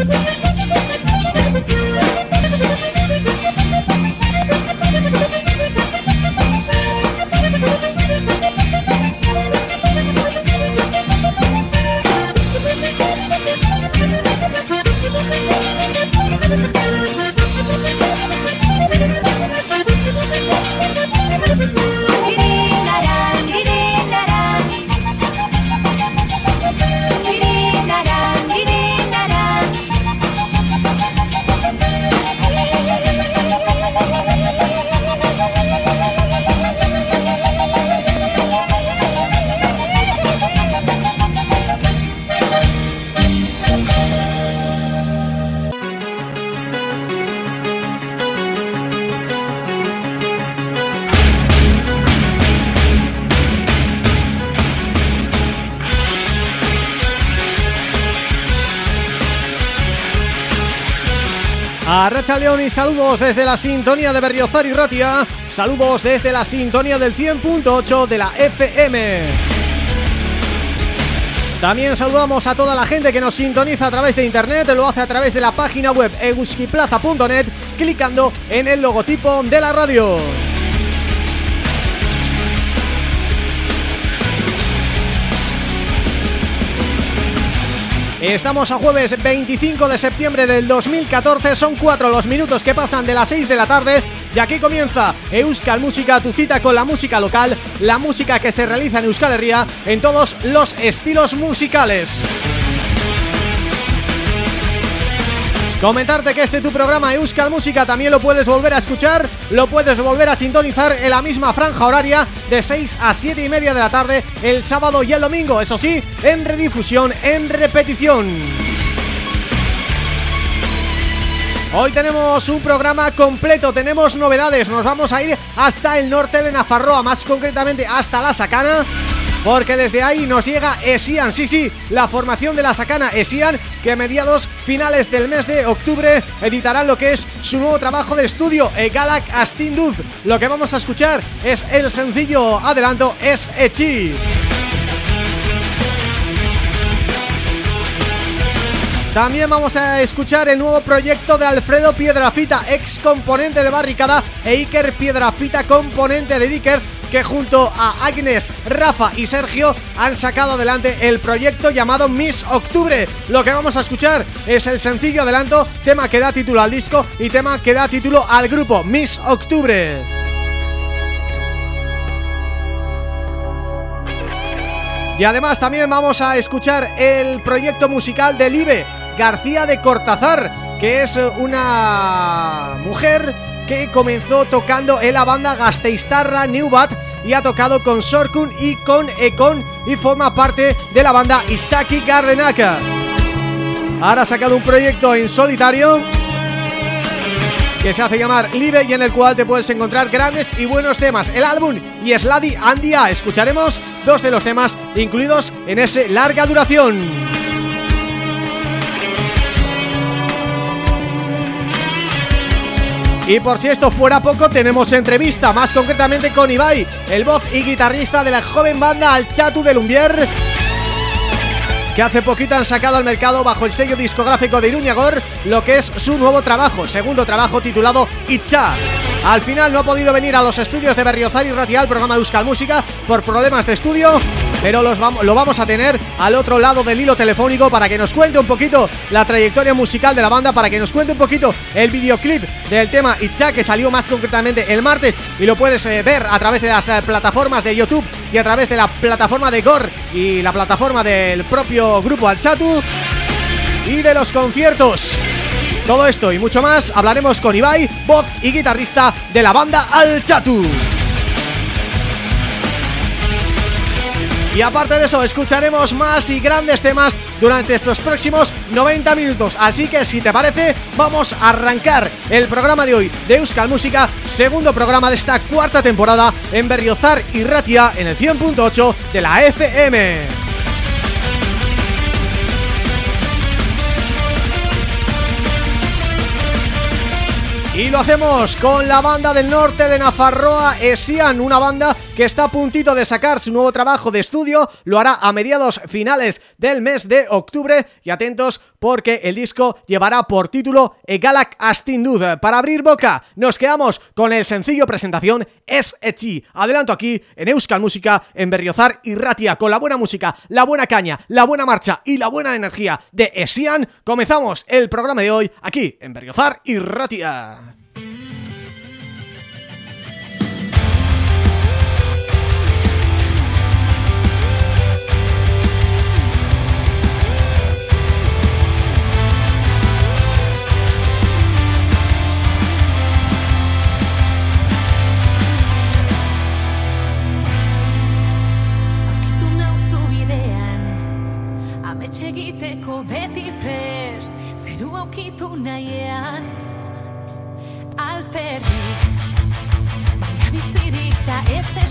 euskiplaza.net Racha León y saludos desde la sintonía de Berriozar y Ratia. Saludos desde la sintonía del 100.8 de la FM También saludamos a toda la gente que nos sintoniza a través de internet Lo hace a través de la página web eguskiplaza.net Clicando en el logotipo de la radio Estamos a jueves 25 de septiembre del 2014, son cuatro los minutos que pasan de las 6 de la tarde y aquí comienza Euskal Música, tu cita con la música local, la música que se realiza en Euskal Herria en todos los estilos musicales. Comentarte que este tu programa Euskal Música también lo puedes volver a escuchar, lo puedes volver a sintonizar en la misma franja horaria de 6 a 7 y media de la tarde el sábado y el domingo, eso sí, en redifusión, en repetición. Hoy tenemos un programa completo, tenemos novedades, nos vamos a ir hasta el norte de Nafarroa, más concretamente hasta La Sacana porque desde ahí nos llega Esian, sí, sí, la formación de la sacana Esian, que a mediados finales del mes de octubre editarán lo que es su nuevo trabajo de estudio, Galak Astinduz. Lo que vamos a escuchar es el sencillo adelanto, es Echi. También vamos a escuchar el nuevo proyecto de Alfredo Piedrafita, ex componente de Barricada e Iker Piedrafita, componente de Dickers, que junto a Agnes, Rafa y Sergio han sacado adelante el proyecto llamado Miss Octubre. Lo que vamos a escuchar es el sencillo adelanto, tema que da título al disco y tema que da título al grupo, Miss Octubre. Y además también vamos a escuchar el proyecto musical de Live García de Cortázar, que es una mujer que comenzó tocando en la banda Gasteiztarra Newbat y ha tocado con Sorkun y con Econ y forma parte de la banda Isaki Gardenaka. Ahora ha sacado un proyecto en solitario que se hace llamar Live y en el cual te puedes encontrar grandes y buenos temas. El álbum y Slady Andia. Escucharemos dos de los temas incluidos en ese larga duración. Y por si esto fuera poco, tenemos entrevista, más concretamente con Ibai, el voz y guitarrista de la joven banda Al Chatu de Lumbier que hace poquito han sacado al mercado bajo el sello discográfico de Iruñagor lo que es su nuevo trabajo, segundo trabajo titulado Itcha. Al final no ha podido venir a los estudios de Berriozar y Ratial, programa de Euskal Música, por problemas de estudio pero los lo vamos a tener al otro lado del hilo telefónico para que nos cuente un poquito la trayectoria musical de la banda, para que nos cuente un poquito el videoclip del tema Itcha, que salió más concretamente el martes y lo puedes eh, ver a través de las eh, plataformas de YouTube y a través de la plataforma de Gore y la plataforma del propio grupo Alchatu y de los conciertos. Todo esto y mucho más hablaremos con Ibai, voz y guitarrista de la banda Alchatu. Y aparte de eso, escucharemos más y grandes temas durante estos próximos 90 minutos. Así que si te parece, vamos a arrancar el programa de hoy de Euskal Música, segundo programa de esta cuarta temporada en Berriozar y Ratia en el 100.8 de la FM. Y lo hacemos con la banda del norte de Nafarroa, Esian, una banda que está a puntito de sacar su nuevo trabajo de estudio, lo hará a mediados finales del mes de octubre y atentos porque el disco llevará por título Egalak Astindud. Para abrir boca nos quedamos con el sencillo presentación Es Echi. Adelanto aquí en Euskal Música, en Berriozar y Ratia, con la buena música, la buena caña, la buena marcha y la buena energía de Esian. Comenzamos el programa de hoy aquí en Berriozar y Ratia. Egiteko beti prest Zeru aukitu nahiean Alferrik Baina bizirik da ez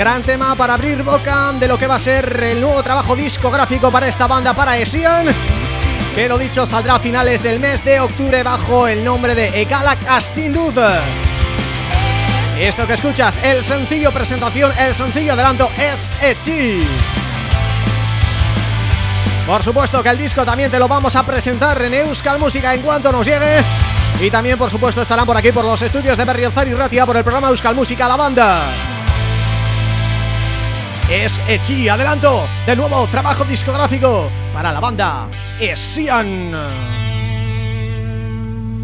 Gran tema para abrir boca de lo que va a ser el nuevo trabajo discográfico para esta banda, para Esian que lo dicho saldrá a finales del mes de octubre bajo el nombre de Egalak Astindud. Esto que escuchas, el sencillo presentación, el sencillo adelanto es Echi. Por supuesto que el disco también te lo vamos a presentar en Euskal Música en cuanto nos llegue Y también por supuesto estarán por aquí por los estudios de Berriozar y Ratia por el programa Euskal Música La Banda Es Echi, adelanto, de nuevo trabajo discográfico para la banda Esian.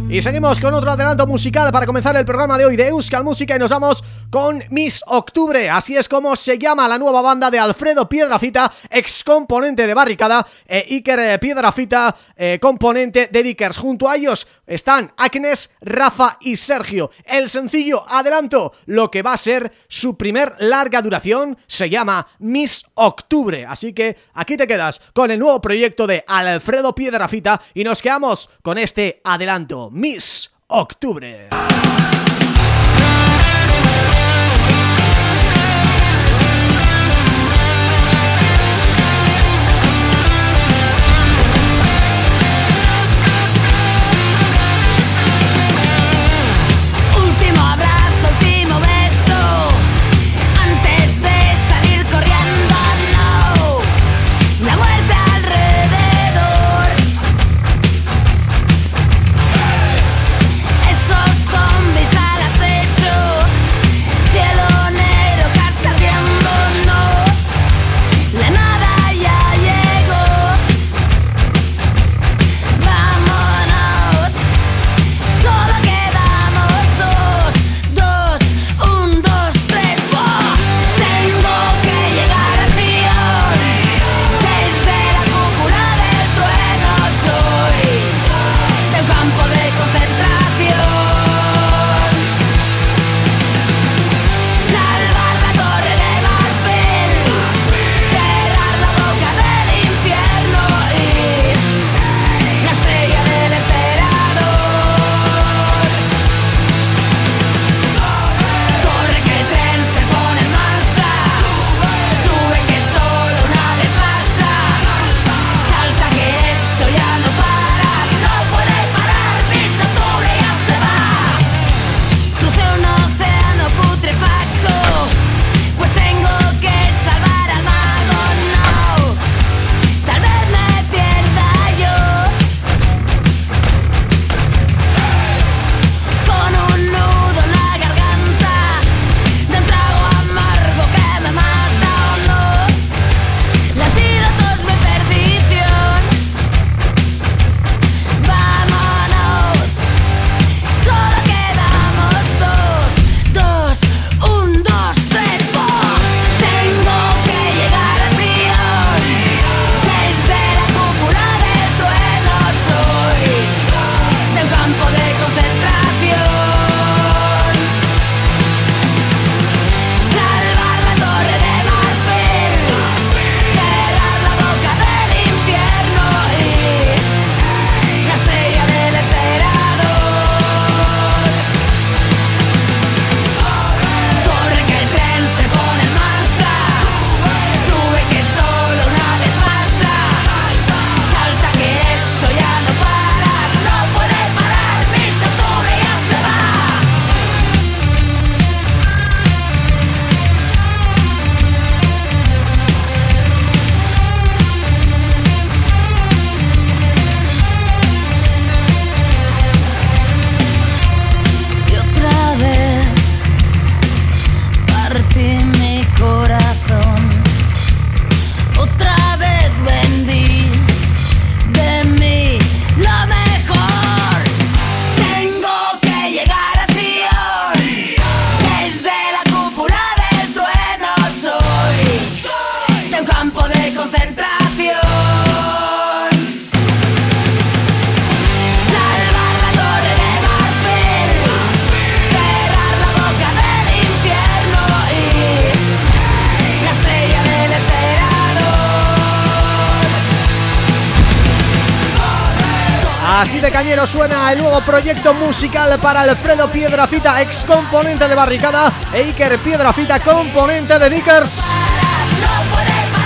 Y seguimos con otro adelanto musical para comenzar el programa de hoy de Euskal Música y nos vamos con Miss Octubre, así es como se llama la nueva banda de Alfredo Piedrafita, ex componente de Barricada, e Iker Piedrafita, eh, componente de Dickers. Junto a ellos están Agnes, Rafa y Sergio. El sencillo adelanto, lo que va a ser su primer larga duración, se llama Miss Octubre. Así que aquí te quedas con el nuevo proyecto de Alfredo Piedrafita y nos quedamos con este adelanto, Miss Octubre. Musical para Alfredo Piedrafita, ex componente de Barricada, e Iker Piedrafita, componente de Dickers.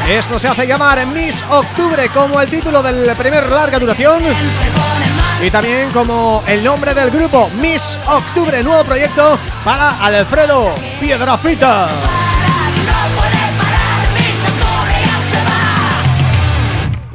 Esto se hace llamar Miss Octubre como el título del primer larga duración y también como el nombre del grupo Miss Octubre, nuevo proyecto para Alfredo Piedrafita.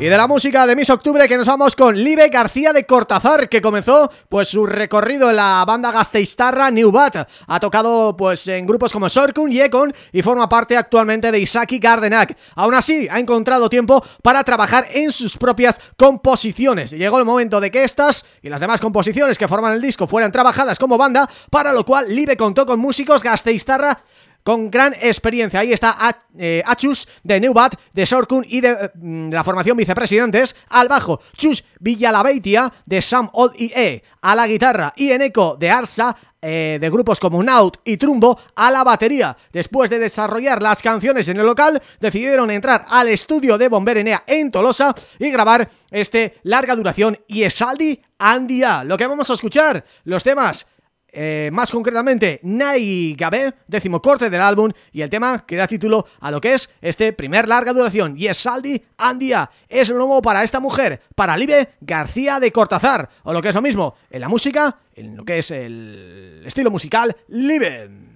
Y de la música de Miss Octubre que nos vamos con Libe García de Cortázar que comenzó pues su recorrido en la banda gasteiztarra New Bat. Ha tocado pues en grupos como Sorkun y Econ y forma parte actualmente de Isaki Gardenak. Aún así ha encontrado tiempo para trabajar en sus propias composiciones. Llegó el momento de que estas y las demás composiciones que forman el disco fueran trabajadas como banda, para lo cual Libe contó con músicos gasteiztarra con gran experiencia. Ahí está eh, Achus de Neubat, de Sorkun y de, mm, la formación vicepresidentes. Al bajo, Chus Villalabeitia de Sam Old E. A la guitarra y Eneco de Arsa eh, de grupos como Naut y Trumbo a la batería. Después de desarrollar las canciones en el local, decidieron entrar al estudio de Bomberenea en Tolosa y grabar este larga duración y Esaldi Andia. Lo que vamos a escuchar, los temas eh, más concretamente Nai Gabe, décimo corte del álbum y el tema que da título a lo que es este primer larga duración y es Saldi Andia, es lo nuevo para esta mujer, para Libe García de Cortázar, o lo que es lo mismo, en la música, en lo que es el estilo musical Libe.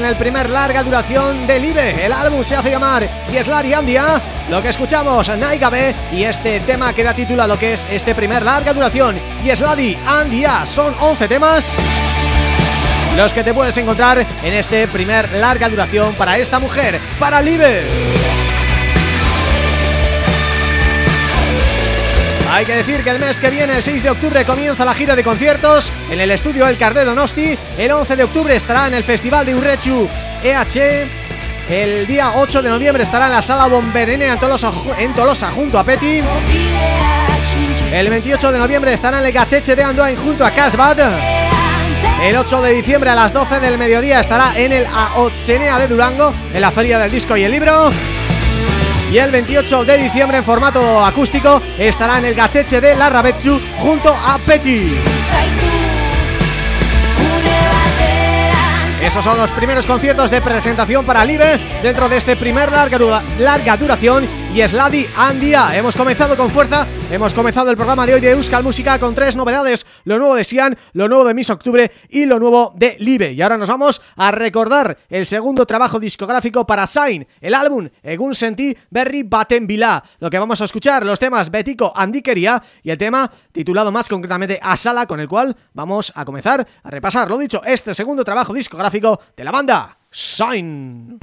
En el primer larga duración del IBE El álbum se hace llamar Yeslari Andia Lo que escuchamos, Naigabe Y este tema que da título a lo que es este primer larga duración. Yesladi Andia Son 11 temas los que te puedes encontrar en este primer larga duración para esta mujer, para Libe. Hay que decir que el mes que viene, el 6 de octubre, comienza la gira de conciertos en el estudio El Cardé Donosti. El 11 de octubre estará en el Festival de Urrechu EH. El día 8 de noviembre estará en la Sala Bomberene en Tolosa, en Tolosa junto a Peti. El 28 de noviembre estará en el Gateche de Andoain junto a Casbad. El 8 de diciembre a las 12 del mediodía estará en el Aotzenea de Durango, en la Feria del Disco y el Libro. Y el 28 de diciembre en formato acústico estará en el Gateche de la Rabetsu junto a Peti. Esos son los primeros conciertos de presentación para Live dentro de este primer larga, larga duración y Sladi Andia. Hemos comenzado con fuerza, hemos comenzado el programa de hoy de Euskal Música con tres novedades, lo nuevo de Sian, lo nuevo de Miss Octubre y lo nuevo de Live. Y ahora nos vamos a recordar el segundo trabajo discográfico para Sain, el álbum Egun Senti Berri Baten Bila. Lo que vamos a escuchar, los temas Betico Andikeria y el tema titulado más concretamente Asala, con el cual vamos a comenzar a repasar, lo dicho, este segundo trabajo discográfico de la banda Sain.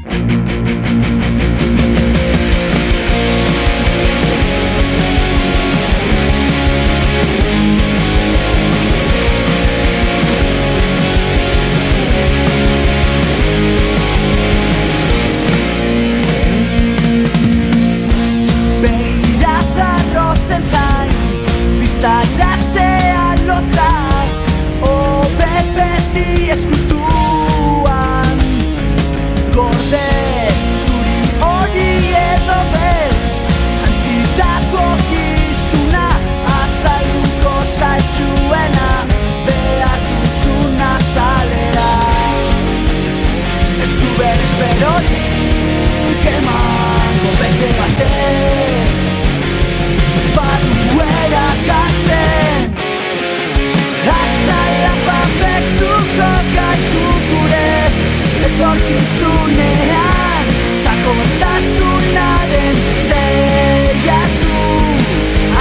etorkizunean Zakotasunaren teiatu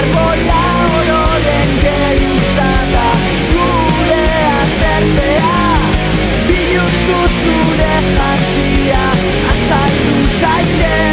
Arbola ororen gelitza da Gure aterpea Biluztu zure jantzia Azaldu zaiten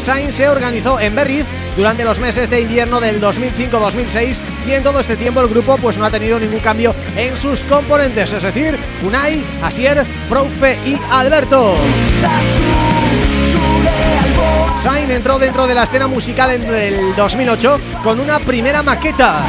Sainz se organizó en Berriz durante los meses de invierno del 2005-2006 y en todo este tiempo el grupo pues no ha tenido ningún cambio en sus componentes, es decir, Unai, Asier, Froufe y Alberto. Sain entró dentro de la escena musical en el 2008 con una primera maqueta.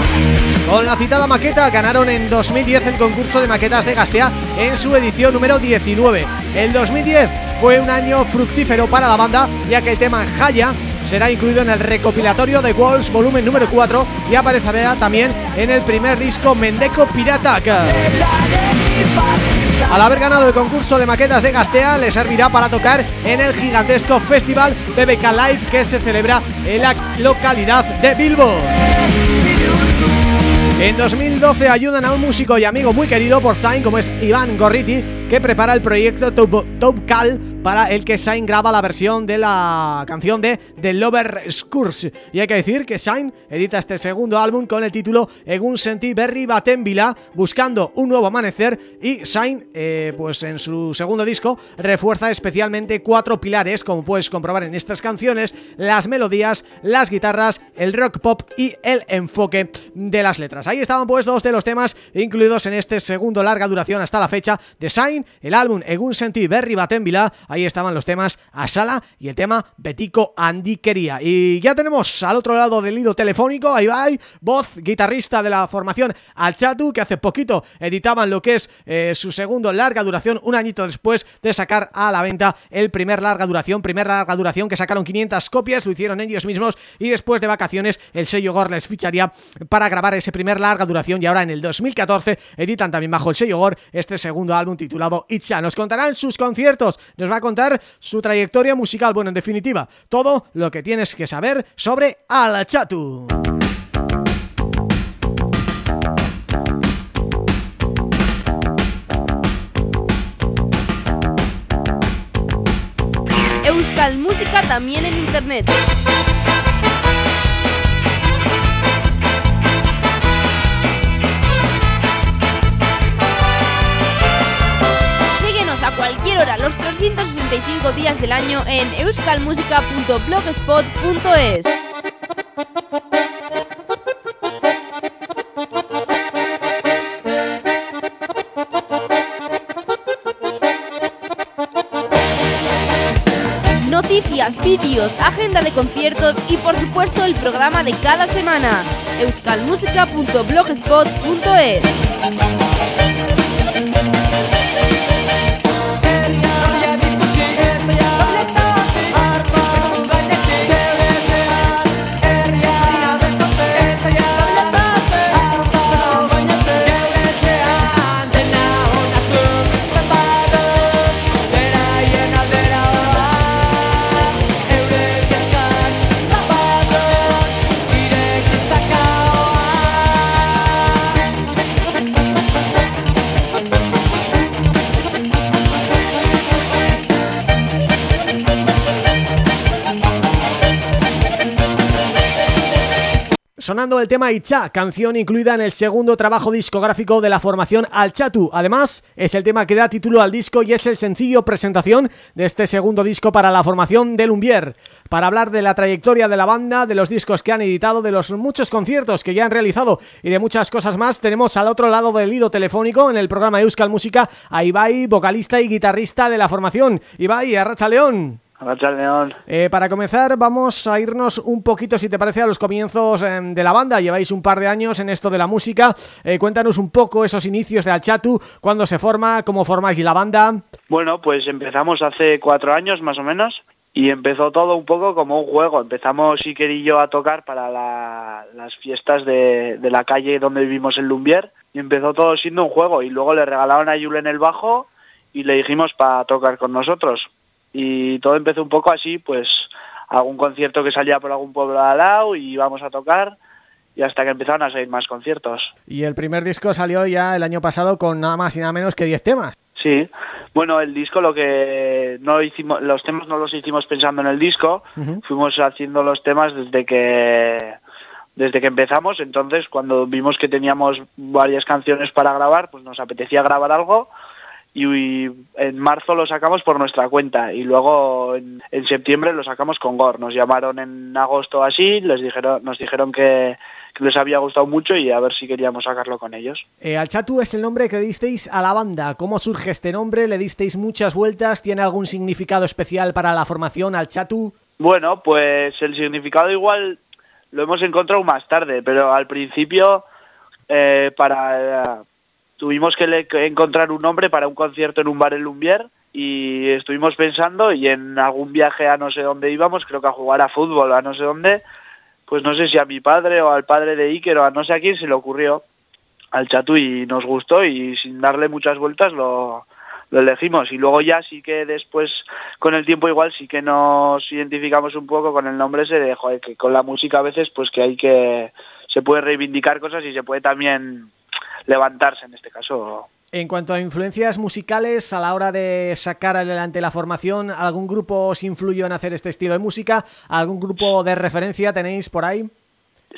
Con la citada maqueta ganaron en 2010 el concurso de maquetas de Gastea en su edición número 19. El 2010 fue un año fructífero para la banda ya que el tema Jaya será incluido en el recopilatorio de Walls volumen número 4 y aparecerá también en el primer disco Mendeco Pirata. Al haber ganado el concurso de maquetas de Gastea, le servirá para tocar en el gigantesco festival BBK Live que se celebra en la localidad de Bilbo. En 2012 ayudan a un músico y amigo muy querido por Zayn como es Iván Gorriti que prepara el proyecto Top Cal para el que Shine graba la versión de la canción de The Lover Scurs. Y hay que decir que Shine edita este segundo álbum con el título Egun senti berri baten bila, buscando un nuevo amanecer y Shine, eh, pues en su segundo disco, refuerza especialmente cuatro pilares, como puedes comprobar en estas canciones, las melodías, las guitarras, el rock pop y el enfoque de las letras. Ahí estaban pues dos de los temas incluidos en este segundo larga duración hasta la fecha de Shine, el álbum Egun senti berri baten bila, Ahí estaban los temas Asala y el tema Betico Andiquería. Y ya tenemos al otro lado del hilo telefónico, ahí va, voz, guitarrista de la formación Alchatu, que hace poquito editaban lo que es eh, su segundo larga duración, un añito después de sacar a la venta el primer larga duración, primer larga duración que sacaron 500 copias, lo hicieron ellos mismos y después de vacaciones el sello Gore les ficharía para grabar ese primer larga duración y ahora en el 2014 editan también bajo el sello Gore este segundo álbum titulado Itcha. Nos contarán sus conciertos, nos va contar su trayectoria musical, bueno, en definitiva, todo lo que tienes que saber sobre Alachatu. Euskal Música también en Internet. Cualquier hora los 365 días del año en euskalmusica.blogspot.es. Noticias, vídeos, agenda de conciertos y por supuesto el programa de cada semana. euskalmusica.blogspot.es Sonando el tema Icha, canción incluida en el segundo trabajo discográfico de la formación Alchatu. Además, es el tema que da título al disco y es el sencillo presentación de este segundo disco para la formación de Lumbier. Para hablar de la trayectoria de la banda, de los discos que han editado, de los muchos conciertos que ya han realizado y de muchas cosas más, tenemos al otro lado del hilo telefónico en el programa Euskal Música a Ibai, vocalista y guitarrista de la formación. Ibai, Arracha León. Eh, para comenzar vamos a irnos un poquito, si te parece, a los comienzos eh, de la banda. Lleváis un par de años en esto de la música. Eh, cuéntanos un poco esos inicios de Alchatu, cuándo se forma, cómo formáis la banda. Bueno, pues empezamos hace cuatro años más o menos y empezó todo un poco como un juego. Empezamos Iker y yo a tocar para la- las fiestas de, de la calle donde vivimos en Lumbier y empezó todo siendo un juego y luego le regalaron a Julen el bajo y le dijimos para tocar con nosotros. Y todo empezó un poco así, pues algún concierto que salía por algún pueblo al lado y íbamos a tocar y hasta que empezaron a salir más conciertos. Y el primer disco salió ya el año pasado con nada más y nada menos que 10 temas. Sí, bueno, el disco lo que no hicimos, los temas no los hicimos pensando en el disco, fuimos haciendo los temas desde que desde que empezamos, entonces cuando vimos que teníamos varias canciones para grabar, pues nos apetecía grabar algo y en marzo lo sacamos por nuestra cuenta y luego en, en septiembre lo sacamos con Gore. Nos llamaron en agosto así, les dijeron, nos dijeron que, que les había gustado mucho y a ver si queríamos sacarlo con ellos. Eh, Alchatu es el nombre que disteis a la banda. ¿Cómo surge este nombre? ¿Le disteis muchas vueltas? ¿Tiene algún significado especial para la formación Alchatu? Bueno, pues el significado igual lo hemos encontrado más tarde, pero al principio eh, para tuvimos que encontrar un nombre para un concierto en un bar en Lumbier y estuvimos pensando y en algún viaje a no sé dónde íbamos, creo que a jugar a fútbol, a no sé dónde, pues no sé si a mi padre o al padre de Iker o a no sé a quién se le ocurrió al chatu y nos gustó y sin darle muchas vueltas lo, lo elegimos. Y luego ya sí que después con el tiempo igual sí que nos identificamos un poco con el nombre ese de joder, que con la música a veces pues que hay que se puede reivindicar cosas y se puede también levantarse en este caso En cuanto a influencias musicales, a la hora de sacar adelante la formación, ¿algún grupo os influyó en hacer este estilo de música? ¿Algún grupo de referencia tenéis por ahí?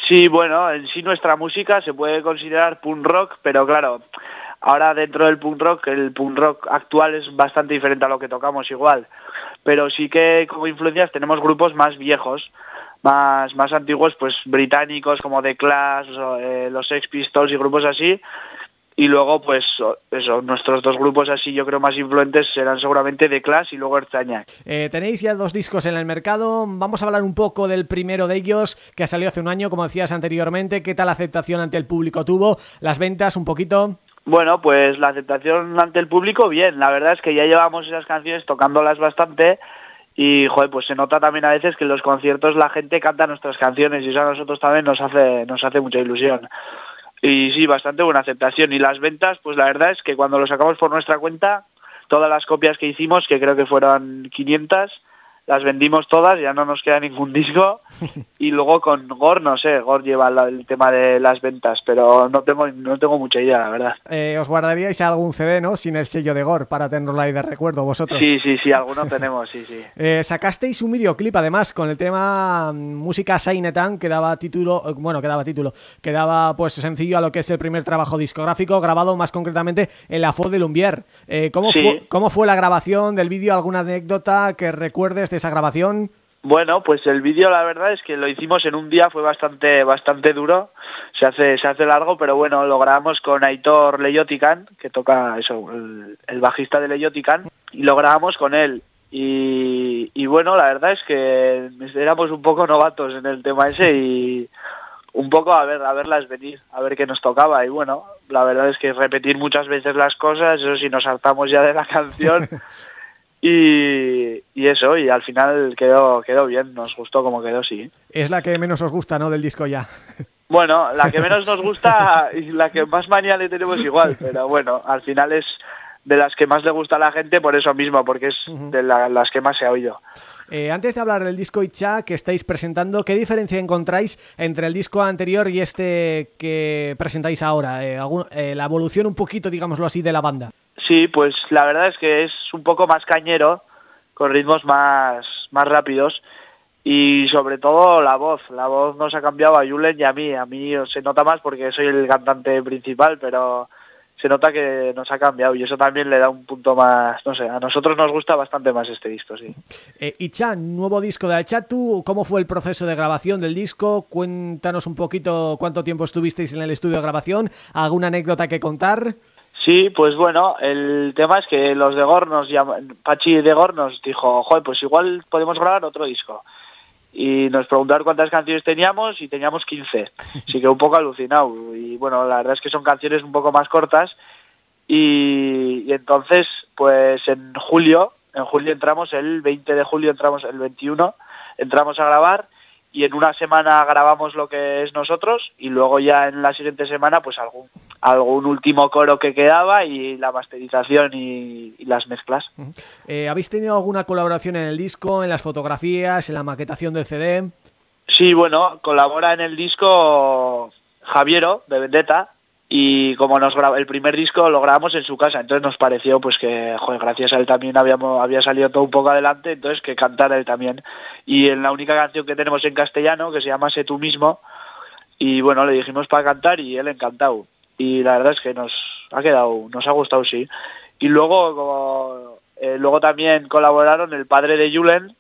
Sí, bueno, en sí nuestra música se puede considerar punk rock, pero claro, ahora dentro del punk rock, el punk rock actual es bastante diferente a lo que tocamos igual. Pero sí que como influencias tenemos grupos más viejos, más, más antiguos, pues británicos como The Clash, eh, los Sex Pistols y grupos así. Y luego, pues, eso, nuestros dos grupos así yo creo más influentes serán seguramente The Clash y luego Erzañac. Eh, tenéis ya dos discos en el mercado, vamos a hablar un poco del primero de ellos, que ha salido hace un año, como decías anteriormente, ¿qué tal aceptación ante el público tuvo? ¿Las ventas un poquito? Bueno, pues la aceptación ante el público, bien. La verdad es que ya llevamos esas canciones tocándolas bastante y, joder, pues se nota también a veces que en los conciertos la gente canta nuestras canciones y eso a nosotros también nos hace, nos hace mucha ilusión. Y sí, bastante buena aceptación. Y las ventas, pues la verdad es que cuando lo sacamos por nuestra cuenta, todas las copias que hicimos, que creo que fueron 500, las vendimos todas, ya no nos queda ningún disco. Y luego con Gor, no sé, Gor lleva la- el tema de las ventas, pero no tengo, no tengo mucha idea, la verdad. Eh, os guardaríais algún CD, ¿no? Sin el sello de Gore, para tenerlo ahí de recuerdo vosotros. Sí, sí, sí, algunos tenemos, sí, sí. Eh, sacasteis un videoclip además con el tema mm, música Sainetan que daba título, eh, bueno, que daba título, que daba pues sencillo a lo que es el primer trabajo discográfico grabado más concretamente en la FOD de Lumbier. Eh, ¿cómo, Sí. fue, ¿Cómo fue la grabación del vídeo? ¿Alguna anécdota que recuerdes esa grabación? Bueno, pues el vídeo la verdad es que lo hicimos en un día, fue bastante bastante duro, se hace se hace largo, pero bueno, lo grabamos con Aitor Leyotican, que toca eso, el, el bajista de Leyotican, y lo grabamos con él. Y, y bueno, la verdad es que éramos un poco novatos en el tema ese y un poco a ver a verlas venir, a ver qué nos tocaba y bueno, la verdad es que repetir muchas veces las cosas, eso sí nos hartamos ya de la canción y, y eso, y al final quedó quedó bien, nos gustó como quedó, sí. Es la que menos os gusta, ¿no? Del disco ya. Bueno, la que menos nos gusta y la que más manía le tenemos igual, pero bueno, al final es de las que más le gusta a la gente por eso mismo, porque es de la- las que más se ha oído. Eh, antes de hablar del disco Icha que estáis presentando, ¿qué diferencia encontráis entre el disco anterior y este que presentáis ahora? Eh, algún- eh, la evolución un poquito, digámoslo así, de la banda. Sí, pues la verdad es que es un poco más cañero, con ritmos más, más rápidos y sobre todo la voz. La voz nos ha cambiado a Julen y a mí. A mí se nota más porque soy el cantante principal, pero se nota que nos ha cambiado y eso también le da un punto más, no sé, a nosotros nos gusta bastante más este disco, sí. Eh, Icha, nuevo disco de Alchatu, ¿cómo fue el proceso de grabación del disco? Cuéntanos un poquito cuánto tiempo estuvisteis en el estudio de grabación, alguna anécdota que contar. Sí, pues bueno, el tema es que los de Gor nos llaman, Pachi de Gor nos dijo, joder, pues igual podemos grabar otro disco. Y nos preguntaron cuántas canciones teníamos y teníamos 15. Así que un poco alucinado. Y bueno, la verdad es que son canciones un poco más cortas. Y, y entonces, pues en julio, en julio entramos, el 20 de julio entramos, el 21, entramos a grabar y en una semana grabamos lo que es nosotros y luego ya en la siguiente semana pues algún algún último coro que quedaba y la masterización y, y las mezclas. Eh, ¿Habéis tenido alguna colaboración en el disco, en las fotografías, en la maquetación del CD? Sí, bueno, colabora en el disco Javiero de Vendetta y como nos el primer disco lo grabamos en su casa, entonces nos pareció pues que joder, gracias a él también habíamos había salido todo un poco adelante, entonces que cantara él también. Y en la única canción que tenemos en castellano que se llama Sé tú mismo y bueno, le dijimos para cantar y él encantado. Y la verdad es que nos ha quedado, nos ha gustado sí. Y luego, como, eh, luego también colaboraron el padre de Julen,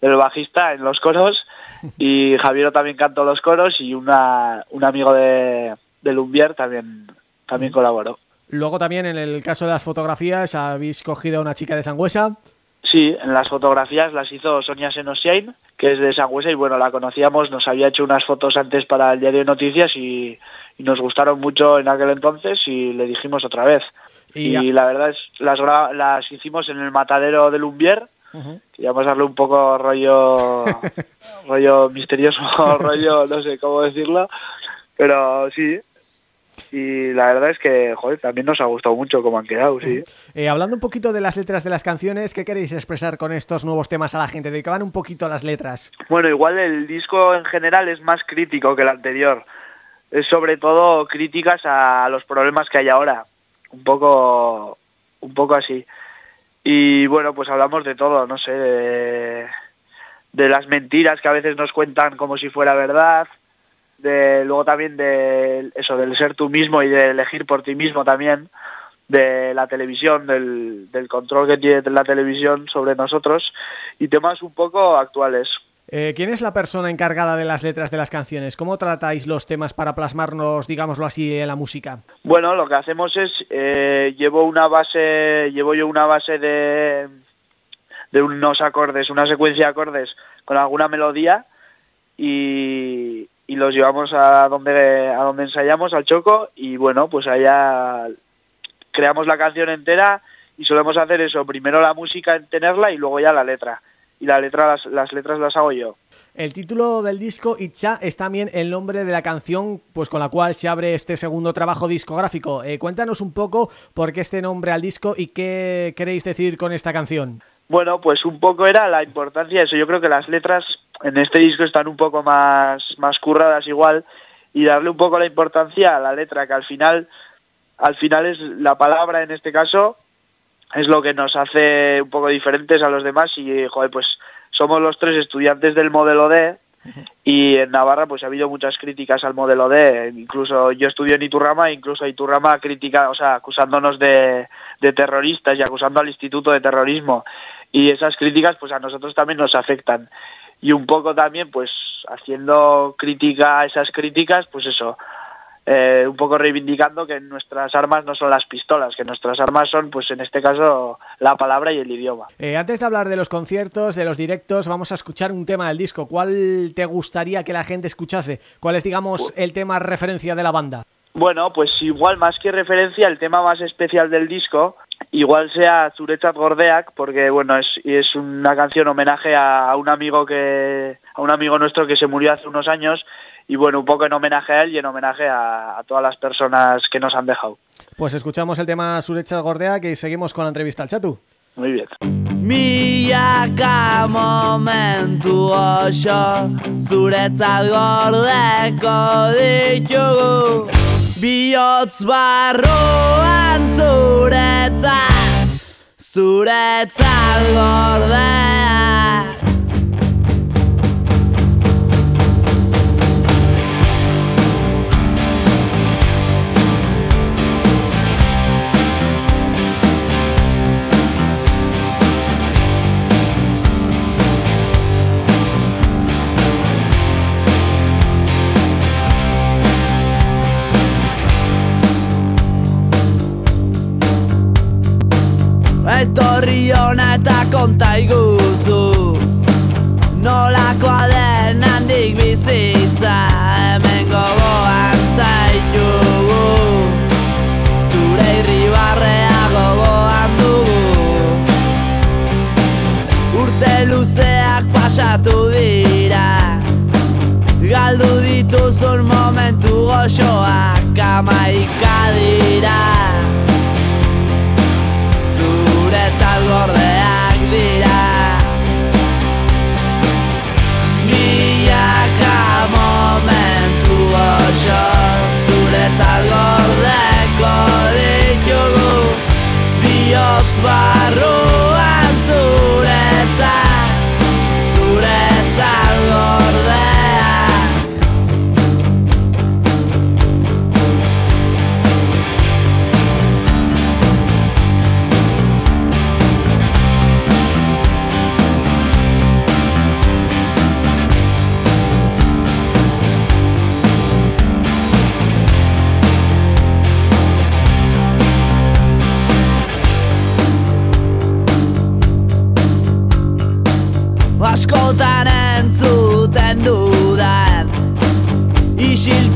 del bajista, en los coros, y Javier también cantó los coros y una, un amigo de, de Lumbier también, también colaboró. Luego también en el caso de las fotografías habéis cogido a una chica de Sangüesa. Sí, en las fotografías las hizo Sonia Senosiain, que es de Sangüesa y bueno, la conocíamos, nos había hecho unas fotos antes para el diario de noticias y, y nos gustaron mucho en aquel entonces y le dijimos otra vez. Y, Y, la verdad es las, las hicimos en el matadero de Lumbier, Ujú. queríamos darle un poco rollo rollo misterioso, rollo, no sé cómo decirlo, pero sí. Y la verdad es que, joder, también nos ha gustado mucho cómo han quedado, sí. Eh, hablando un poquito de las letras de las canciones, ¿qué queréis expresar con estos nuevos temas a la gente? Dedicaban un poquito las letras. Bueno, igual el disco en general es más crítico que el anterior. Es sobre todo críticas a los problemas que hay ahora. Un poco, un poco así. Y bueno, pues hablamos de todo, no sé, de, de las mentiras que a veces nos cuentan como si fuera verdad, de luego también de eso, del ser tú mismo y de elegir por ti mismo también, de la televisión, del, del control que tiene la televisión sobre nosotros y temas un poco actuales. Eh, ¿Quién es la persona encargada de las letras de las canciones? ¿Cómo tratáis los temas para plasmarnos, digámoslo así, en la música? Bueno, lo que hacemos es eh, llevo una base, llevo yo una base de de unos acordes, una secuencia de acordes con alguna melodía y, y los llevamos a donde a donde ensayamos al choco y bueno, pues allá creamos la canción entera y solemos hacer eso, primero la música en tenerla y luego ya la letra. Y la letra las, las letras las hago yo. El título del disco Itcha es también el nombre de la canción pues con la cual se abre este segundo trabajo discográfico. Eh, cuéntanos un poco por qué este nombre al disco y qué queréis decir con esta canción. Bueno, pues un poco era la importancia de eso. Yo creo que las letras en este disco están un poco más, más curradas igual y darle un poco la importancia a la letra, que al final, al final es la palabra en este caso, es lo que nos hace un poco diferentes a los demás y, joder, pues somos los tres estudiantes del modelo D y en Navarra pues ha habido muchas críticas al modelo D, incluso yo estudio en Iturrama, incluso Iturrama critica, o sea, acusándonos de, de terroristas y acusando al instituto de terrorismo y esas críticas pues a nosotros también nos afectan y un poco también pues haciendo crítica a esas críticas pues eso eh, un poco reivindicando que nuestras armas no son las pistolas que nuestras armas son pues en este caso la palabra y el idioma Eh, antes de hablar de los conciertos, de los directos, vamos a escuchar un tema del disco. ¿Cuál te gustaría que la gente escuchase? ¿Cuál es, digamos, el tema referencia de la banda? Bueno, pues igual más que referencia, el tema más especial del disco, igual sea Zuretzat Gordeak, porque bueno, es, es una canción homenaje a, a un amigo que a un amigo nuestro que se murió hace unos años y bueno, un poco en homenaje a él y en homenaje a, a todas las personas que nos han dejado. Pues escuchamos el tema Surecha Gordea que seguimos con la entrevista al Chatu. Muy bien. Milaka momentu oso Zuretzat gordeko ditugu Biotz barruan zuretzat Zuretzat gordeak Etorri hona eta konta iguzu. Nolakoa den handik bizitza Hemen gogoan zaitugu Zure irribarrea gogoan dugu. Urte luzeak pasatu dira. Galdu dituzun momentu goxoak amaika dira zuretzat gordeak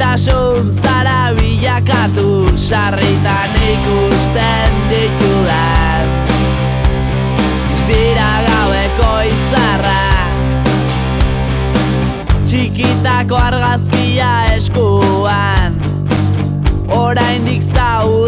maitasun zara bilakatu sarritan ikusten ditudan. Ez dira gaueko izarra Txikitako argazkia eskuan. Oraindik zaudela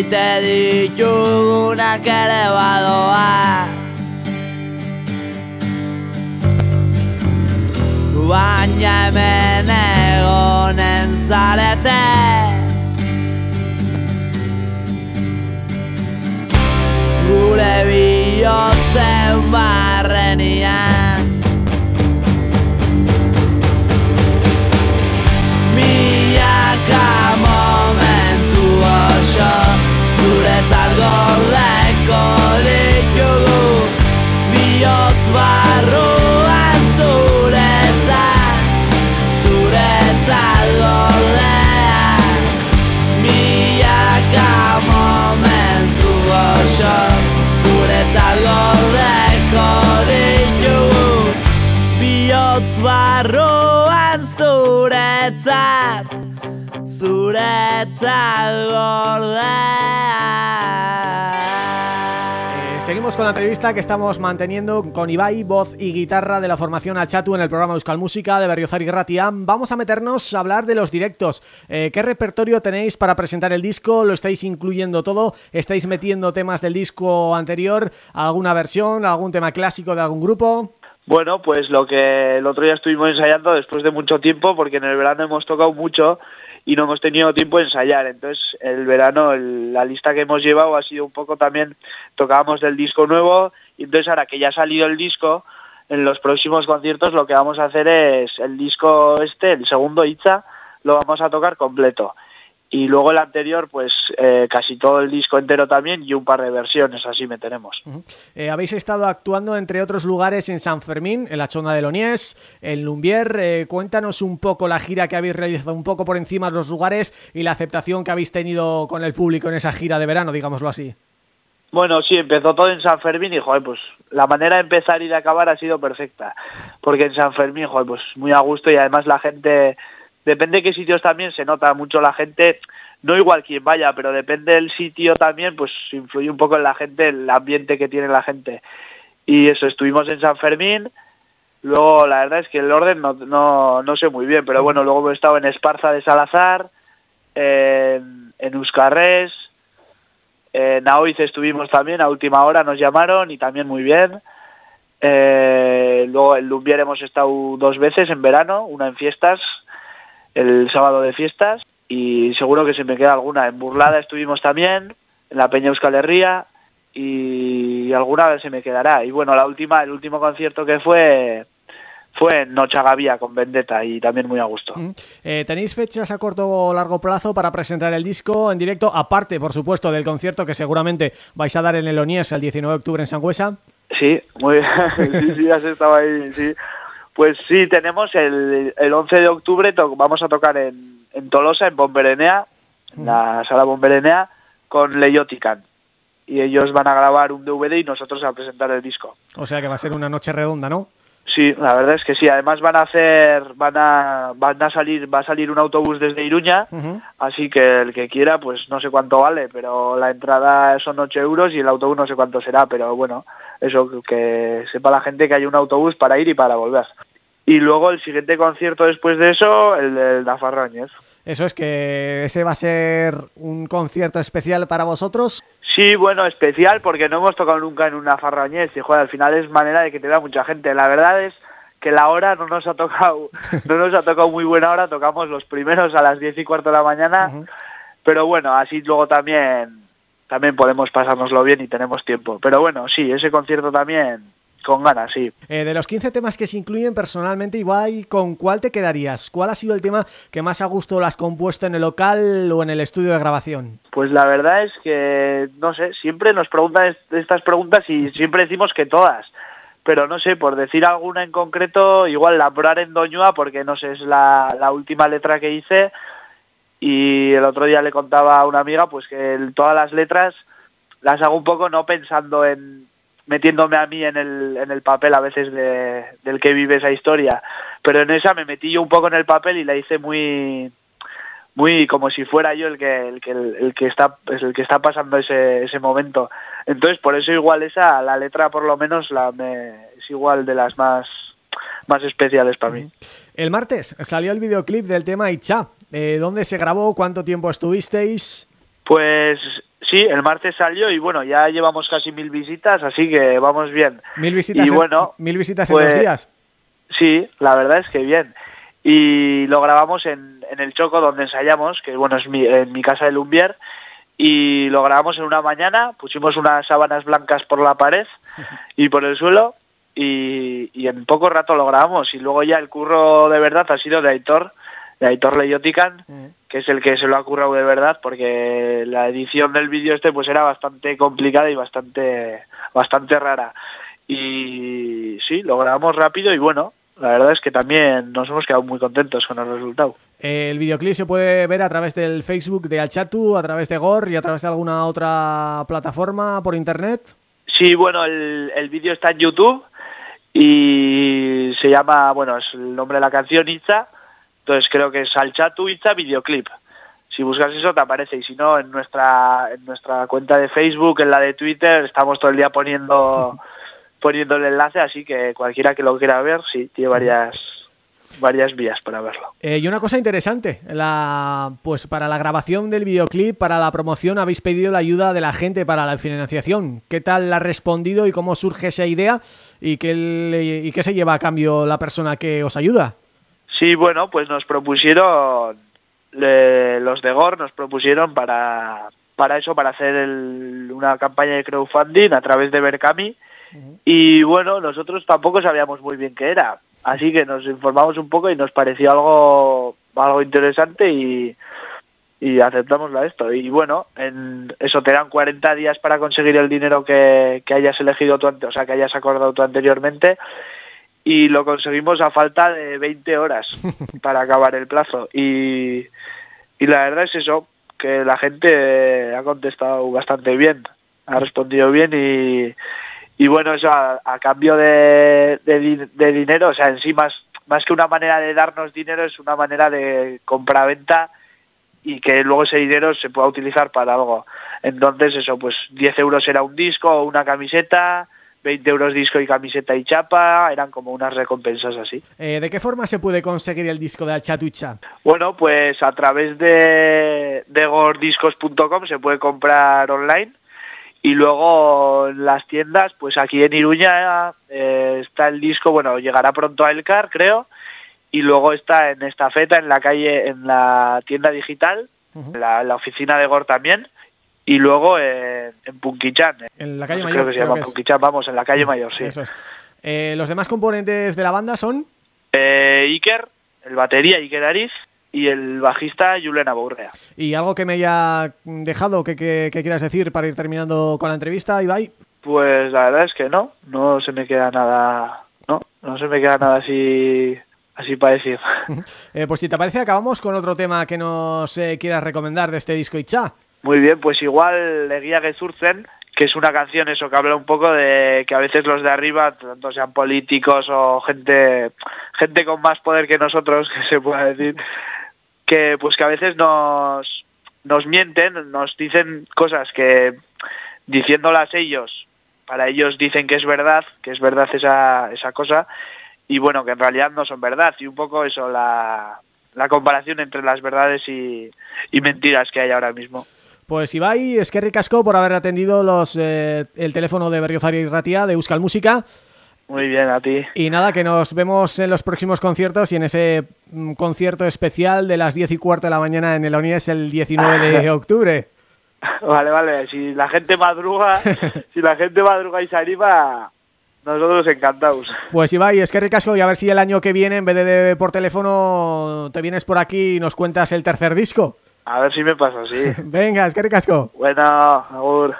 Maite ditugunak ere badoaz Eh, Seguimos con la entrevista que estamos manteniendo con Ibai, voz y guitarra de la formación Achatu en el programa Euskal Música de Berriozar y Ratia. Vamos a meternos a hablar de los directos. Eh, ¿Qué repertorio tenéis para presentar el disco? ¿Lo estáis incluyendo todo? ¿Estáis metiendo temas del disco anterior? ¿Alguna versión? ¿Algún tema clásico de algún grupo? Bueno, pues lo que el otro día estuvimos ensayando después de mucho tiempo, porque en el verano hemos tocado mucho y no hemos tenido tiempo de ensayar. Entonces, el verano, la lista que hemos llevado ha sido un poco también, tocábamos del disco nuevo, y entonces ahora que ya ha salido el disco, en los próximos conciertos lo que vamos a hacer es el disco este, el segundo Itza, lo vamos a tocar completo. Y luego el anterior, pues eh, casi todo el disco entero también y un par de versiones, así me tenemos. Eh, habéis estado actuando, entre otros lugares, en San Fermín, en la Chonda de Lonies, en Lumbier. Eh, cuéntanos un poco la gira que habéis realizado, un poco por encima de los lugares y la aceptación que habéis tenido con el público en esa gira de verano, digámoslo así. Bueno, sí, empezó todo en San Fermín y, joder, pues la manera de empezar y de acabar ha sido perfecta. Porque en San Fermín, joder, pues muy a gusto y además la gente, depende de qué sitios también, se nota mucho la gente, no igual quien vaya, pero depende del sitio también, pues influye un poco en la gente, el ambiente que tiene la gente. Y eso, estuvimos en San Fermín, luego la verdad es que el orden no, no, no sé muy bien, pero bueno, luego hemos estado en Esparza de Salazar, en, en en Aoiz estuvimos también, a última hora nos llamaron y también muy bien. Eh, luego en Lumbier hemos estado dos veces en verano, una en fiestas, el sábado de fiestas, y seguro que se me queda alguna. En Burlada estuvimos también, en la Peña Euskal Herria, y alguna vez se me quedará. Y bueno, la última, el último concierto que fue fue en Nochagavía con Vendetta y también muy a gusto. Eh, ¿Tenéis fechas a corto o largo plazo para presentar el disco en directo? Aparte, por supuesto, del concierto que seguramente vais a dar en el Onies el 19 de octubre en Sangüesa. Sí, muy sí, sí, has estado ahí, sí. Pues sí, tenemos el, el 11 de octubre, vamos a tocar en, en Tolosa, en Bomberenea, en la sala Bomberenea, con Leyotican. Y ellos van a grabar un DVD y nosotros a presentar el disco. O sea que va a ser una noche redonda, ¿no? Sí, la verdad es que sí. Además van a hacer, van a, van a salir, va a salir un autobús desde Iruña, así que el que quiera, pues no sé cuánto vale, pero la entrada son 8 euros y el autobús no sé cuánto será, pero bueno, eso que sepa la gente que hay un autobús para ir y para volver. Y luego el siguiente concierto después de eso, el del Nafarroñez. Eso es que ese va a ser un concierto especial para vosotros. Sí, bueno, especial porque no hemos tocado nunca en una farrañez y joder, al final es manera de que te vea mucha gente. La verdad es que la hora no nos ha tocado, no nos ha tocado muy buena hora, tocamos los primeros a las 10 y cuarto de la mañana, pero bueno, así luego también también podemos pasárnoslo bien y tenemos tiempo. Pero bueno, sí, ese concierto también con ganas, sí. Eh, de los 15 temas que se incluyen personalmente, igual, ¿con cuál te quedarías? ¿Cuál ha sido el tema que más a gusto lo has compuesto en el local o en el estudio de grabación? Pues la verdad es que, no sé, siempre nos preguntan est- estas preguntas y siempre decimos que todas. Pero no sé, por decir alguna en concreto, igual la en Doñua, porque no sé, es la, la última letra que hice. Y el otro día le contaba a una amiga pues que el- todas las letras las hago un poco no pensando en metiéndome a mí en el, en el papel a veces de- del que vive esa historia. Pero en esa me metí yo un poco en el papel y la hice muy muy como si fuera yo el que el que el, que está es el que está pasando ese, ese momento entonces por eso igual esa la letra por lo menos la me, es igual de las más más especiales para mí El martes salió el videoclip del tema Icha. Eh, ¿Dónde se grabó? ¿Cuánto tiempo estuvisteis? pues sí el martes salió y bueno ya llevamos casi mil visitas así que vamos bien Mil visitas, Y en- bueno, mil visitas en pues- dos días. Sí, la verdad es que bien. Y lo grabamos en, en el Choco donde ensayamos, que bueno, es mi, en mi casa de Lumbier, y lo grabamos en una mañana, pusimos unas sábanas blancas por la pared y por el suelo, y, y en poco rato lo grabamos. Y luego ya el curro de verdad ha sido de Aitor, de Aitor Leyotican, que es el que se lo ha currado de verdad, porque la edición del vídeo este pues era bastante complicada y bastante, bastante rara. Y sí, lo grabamos rápido y bueno, la verdad es que también nos hemos quedado muy contentos con el resultado. El videoclip se puede ver a través del Facebook de Alchatu, a través de Gore y a través de alguna otra plataforma por internet. Sí, bueno, el, el vídeo está en YouTube y se llama, bueno, es el nombre de la canción Itza, entonces creo que es Alchatu Itza Videoclip. Si buscas eso te aparece y si no, en nuestra, en nuestra cuenta de Facebook, en la de Twitter, estamos todo el día poniendo, poniendo el enlace, así que cualquiera que lo quiera ver, sí, tiene varias, varias vías para verlo. Eh, y una cosa interesante, la pues para la grabación del videoclip, para la promoción, habéis pedido la ayuda de la gente para la financiación. ¿Qué tal la ha respondido y cómo surge esa idea y qué, le- y qué se lleva a cambio la persona que os ayuda? Sí, bueno, pues nos propusieron, los de GOR nos propusieron para, para eso, para hacer el- una campaña de crowdfunding a través de Berkami. Y bueno, nosotros tampoco sabíamos muy bien qué era. Así que nos informamos un poco y nos pareció algo, algo interesante y, y aceptamos la esto. Y bueno, en eso te dan 40 días para conseguir el dinero que, que hayas elegido tú, o sea, que hayas acordado tú anteriormente y lo conseguimos a falta de 20 horas para acabar el plazo. Y, y la verdad es eso, que la gente ha contestado bastante bien, ha respondido bien y, y bueno, eso a, a cambio de, de dinero, o sea, en sí más, más que una manera de darnos dinero, es una manera de compra-venta y que luego ese dinero se pueda utilizar para algo. Entonces eso, pues 10 euros era un disco o una camiseta, 20 euros disco y camiseta y chapa, eran como unas recompensas así. Eh, ¿De qué forma se puede conseguir el disco de Alchatucha? Bueno, pues a través de, de gordiscos.com se puede comprar online y luego en las tiendas, pues aquí en Iruña eh, está el disco, bueno, llegará pronto a Elcar, creo, y luego está en esta feta en la calle, en la tienda digital, la, la oficina de Gor también, y luego en, en Punquichan, En la calle no sé, Mayor, creo que se creo llama. Punquichan, vamos, en la calle Mayor, sí. Eso es. Eh, los demás componentes de la banda son... Eh, Iker, el batería Iker Ariz, y el bajista Juliana Bourrea. Y algo que me haya dejado que, que- que quieras decir para ir terminando con la entrevista, Ibai. Pues la verdad es que no, no se me queda nada, no, no se me queda nada así, así para decir. Eh, pues si te parece, acabamos con otro tema que nos eh, quieras recomendar de este disco Itcha. Muy bien, pues igual le guía Gezurzen, que es una canción eso que habla un poco de que a veces los de arriba, tanto sean políticos o gente, gente con más poder que nosotros, que se pueda decir, que pues que a veces nos, nos mienten, nos dicen cosas que diciéndolas ellos, para ellos dicen que es verdad, que es verdad esa, esa cosa, y bueno, que en realidad no son verdad, y un poco eso, la, la comparación entre las verdades y mentiras que hay ahora mismo. Pues Ibai, es que ricasco por haber atendido los eh, el teléfono de Berriozar y Ratia de Euskal Música. Muy bien, a ti. Y nada, que nos vemos en los próximos conciertos y en ese mm, concierto especial de las 10 y cuarto de la mañana en el ONIES el 19 de octubre. Vale, vale, si la gente madruga, si la gente madruga y se anima, nosotros encantados. Pues Ibai, es que ricasco y a ver si el año que viene, en vez de, de por teléfono, te vienes por aquí y nos cuentas el tercer disco. A ver si me pasa, sí. Venga, es que ricasco. Bueno, agur.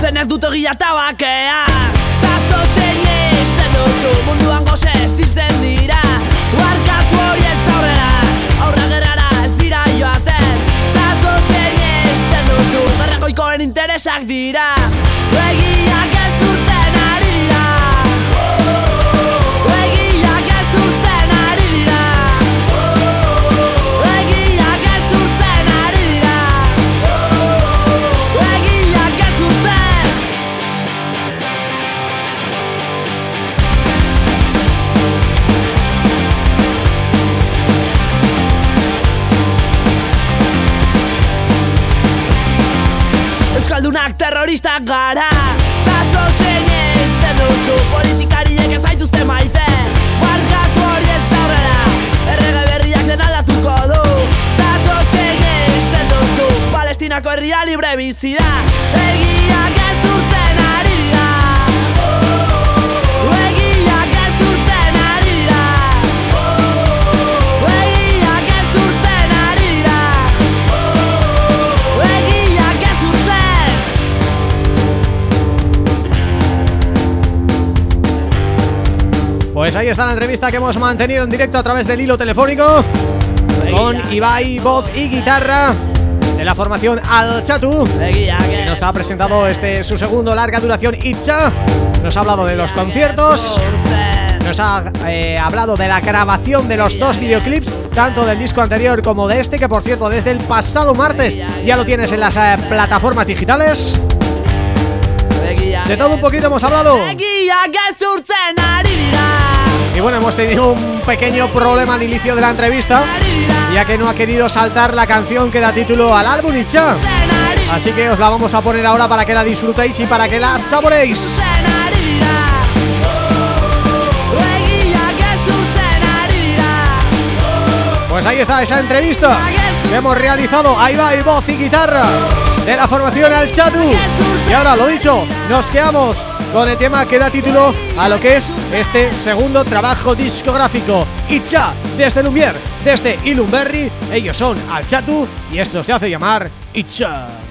Denek dut egia tabakea deixar virar. Euskaldunak terroristak gara Tazo sinisten duzu Politikariek ez zaituzte maite Barkatu hori ez da aurrera Errege berriak den aldatuko du Tazo sinisten duzu Palestinako herria libre bizi da Egiak Pues ahí está la entrevista que hemos mantenido en directo a través del hilo telefónico con Ibai, voz y guitarra de la formación Al Chatu. que Nos ha presentado este su segundo larga duración Itcha. Nos ha hablado de los conciertos. Nos ha eh, hablado de la grabación de los dos videoclips, tanto del disco anterior como de este, que por cierto desde el pasado martes ya lo tienes en las eh, plataformas digitales. De todo un poquito hemos hablado. Y bueno, hemos tenido un pequeño problema al inicio de la entrevista, ya que no ha querido saltar la canción que da título al álbum Itcha. Así que os la vamos a poner ahora para que la disfrutéis y para que la saboreéis. Pues ahí está esa entrevista que hemos realizado. Ahí va, y voz y guitarra de la formación Al Chatu. Y ahora, lo dicho, nos quedamos con el tema que da título a lo que es este segundo trabajo discográfico. Itcha, desde Lumier, desde Ilumberry. Ellos son Al Chatu y esto se hace llamar Itcha.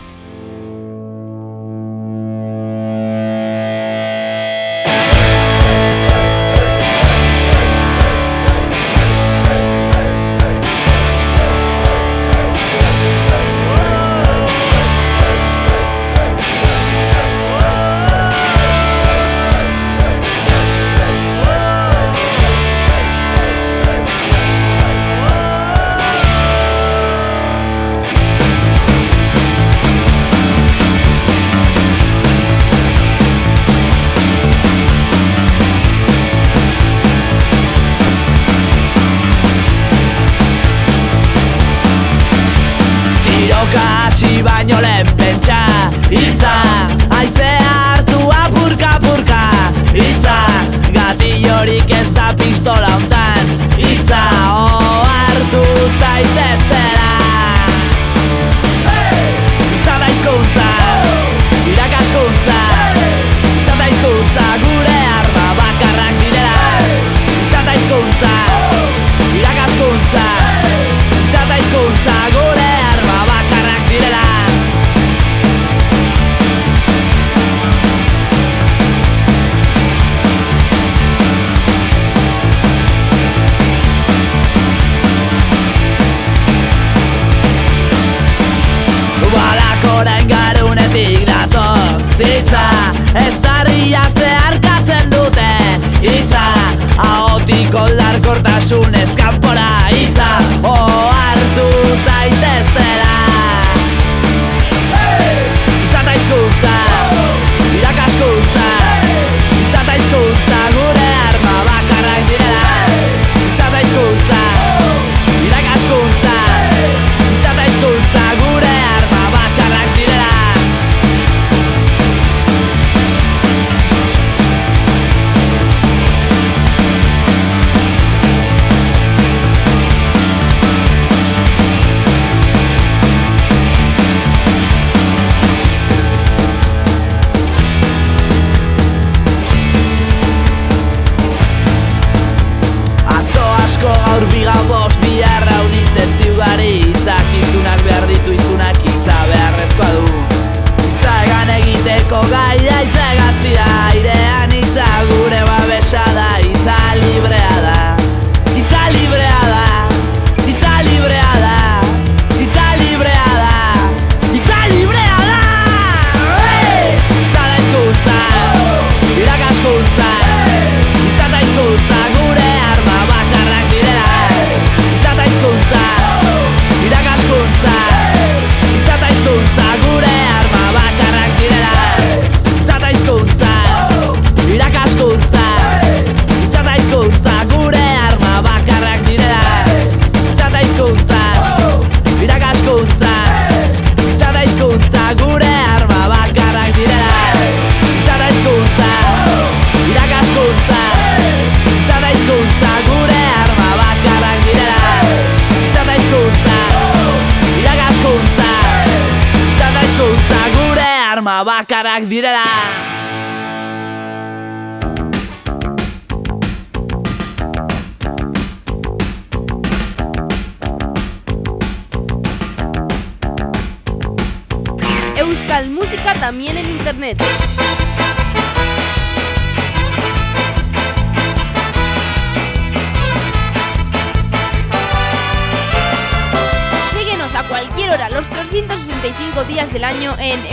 en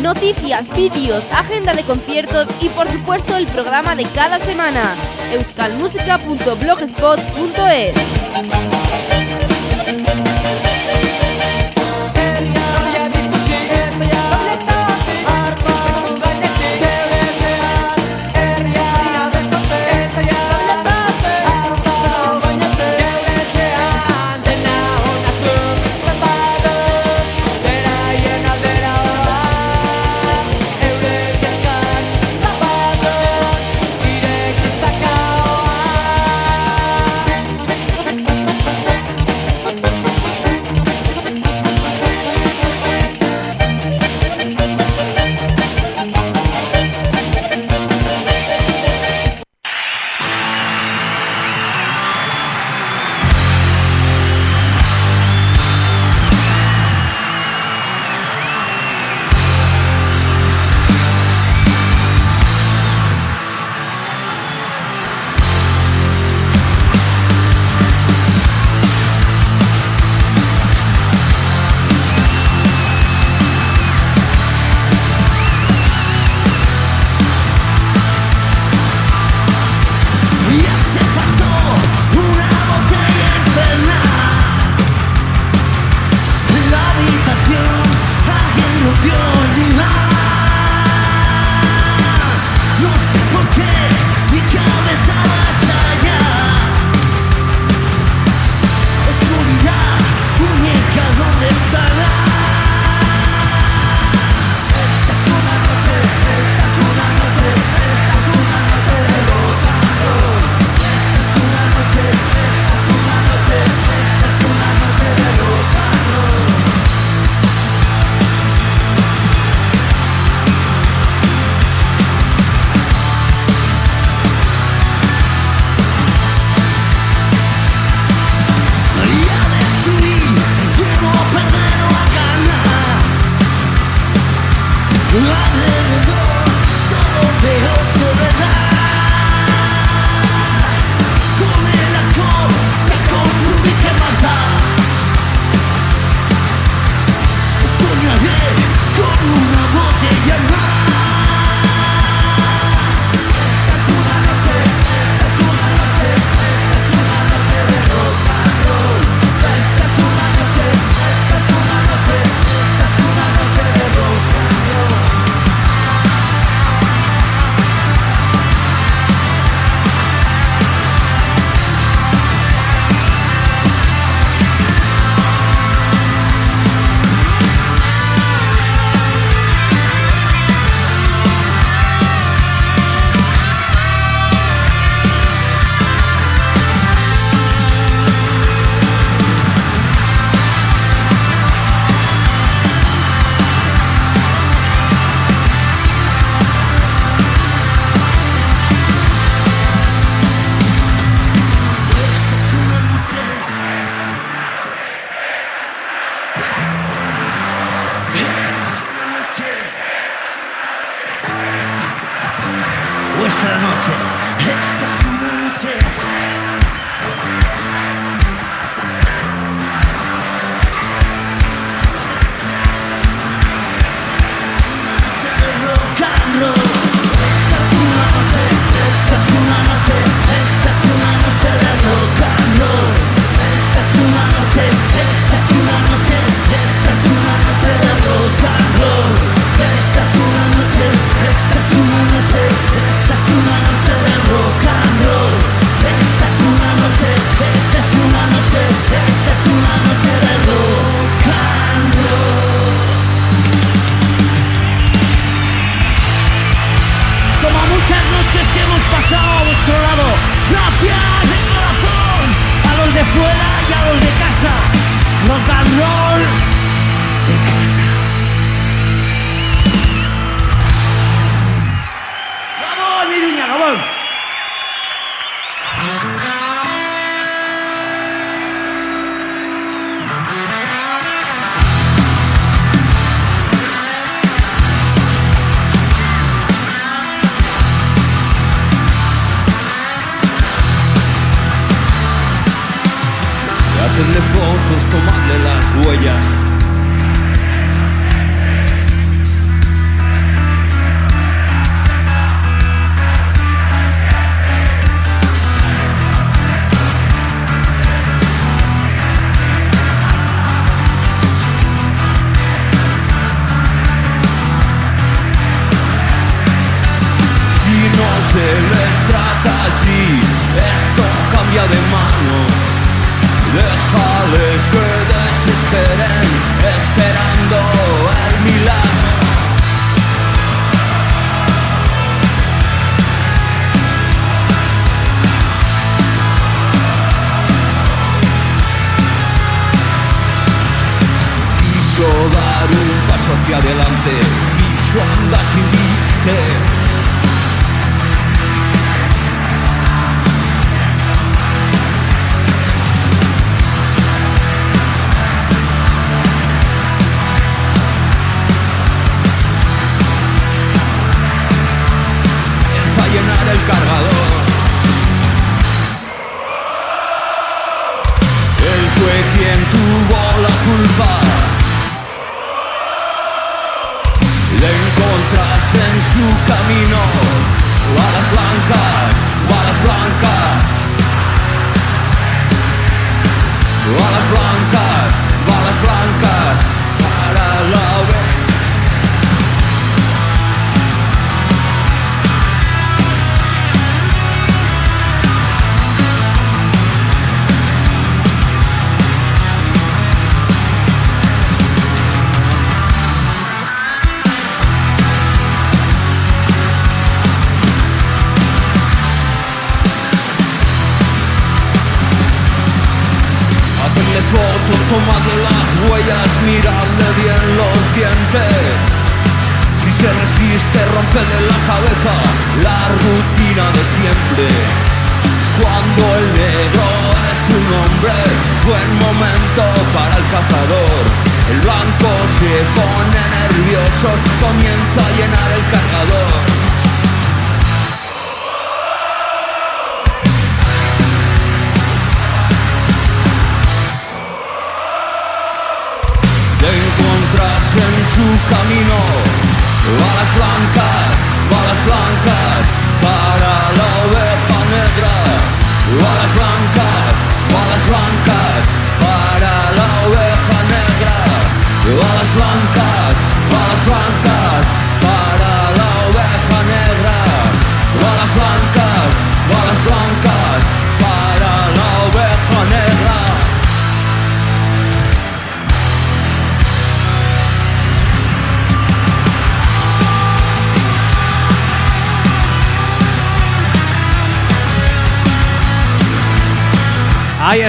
Noticias, vídeos, agenda de conciertos y por supuesto el programa de cada semana. euskalmusica.blogspot.es. camino. Balas blancas,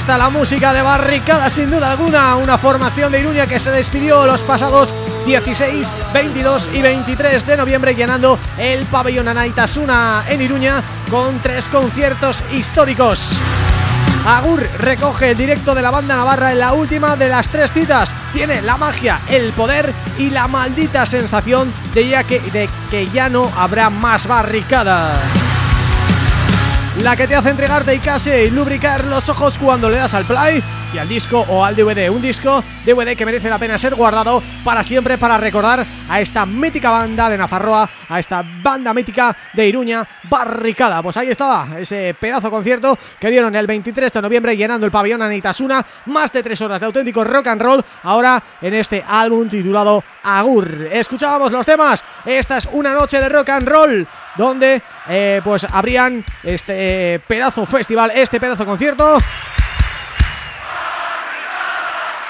la música de Barricada, sin duda alguna, una formación de Iruña que se despidió los pasados 16, 22 y 23 de noviembre llenando el pabellón Anaitasuna en Iruña con tres conciertos históricos. Agur recoge el directo de la banda navarra en la última de las tres citas. Tiene la magia, el poder y la maldita sensación de, ya que, de que ya no habrá más barricada. La que te hace entregarte y casi lubricar los ojos cuando le das al play al disco o al DVD. Un disco DVD que merece la pena ser guardado para siempre para recordar a esta mítica banda de Nafarroa, a esta banda mítica de Iruña, Barricada. Pues ahí estaba ese pedazo concierto que dieron el 23 de noviembre llenando el pabellón Anitasuna, más de tres horas de auténtico rock and roll, ahora en este álbum titulado Agur. Escuchábamos los temas, esta es una noche de rock and roll, donde eh, pues habrían este pedazo festival, este pedazo concierto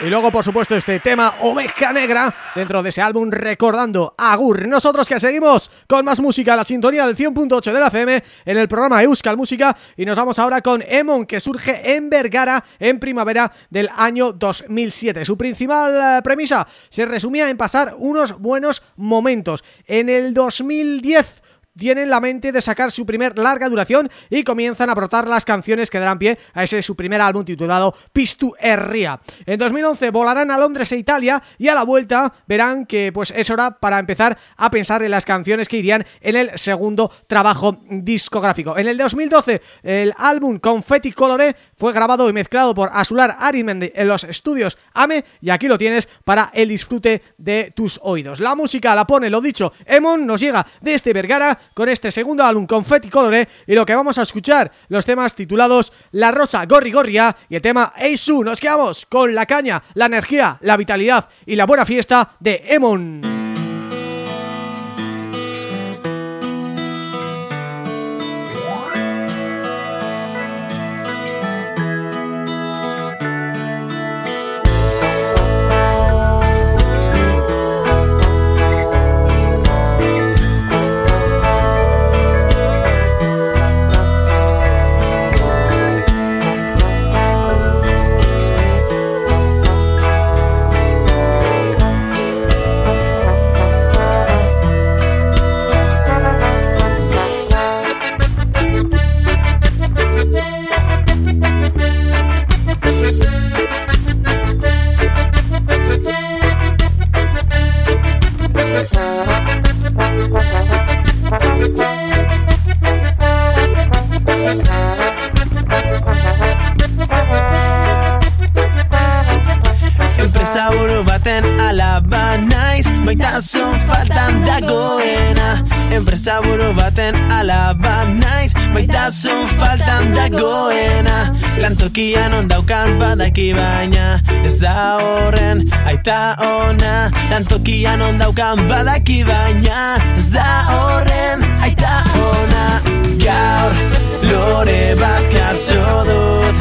Y luego, por supuesto, este tema Oveja Negra dentro de ese álbum recordando Agur. Nosotros que seguimos con más música, la sintonía del 100.8 de la FM en el programa Euskal Música y nos vamos ahora con Emon que surge en Vergara en primavera del año 2007. Su principal eh, premisa se resumía en pasar unos buenos momentos. En el 2010 tienen la mente de sacar su primer larga duración y comienzan a brotar las canciones que darán pie a ese su primer álbum titulado Pistu Erria. En 2011 volarán a Londres e Italia y a la vuelta verán que pues es hora para empezar a pensar en las canciones que irían en el segundo trabajo discográfico. En el 2012 el álbum Confetti Colore fue grabado y mezclado por Asular Arimendi en los estudios AME y aquí lo tienes para el disfrute de tus oídos. La música la pone, lo dicho, Emon nos llega desde Vergara con este segundo álbum Confetti Colore y lo que vamos a escuchar, los temas titulados La Rosa Gorri Gorria y el tema Eisu. Nos quedamos con la caña, la energía, la vitalidad y la buena fiesta de Emon. Buru baten alaba naiz Maitasun faltan dagoena. Enpresa buru baten alaba naiz Maitasun faltan dagoena. Lantokian ondaukan badaki baina Ez da horren aita ona. Lantokian ondaukan badaki baina Ez da horren aita ona. Gaur lore bat kaso dut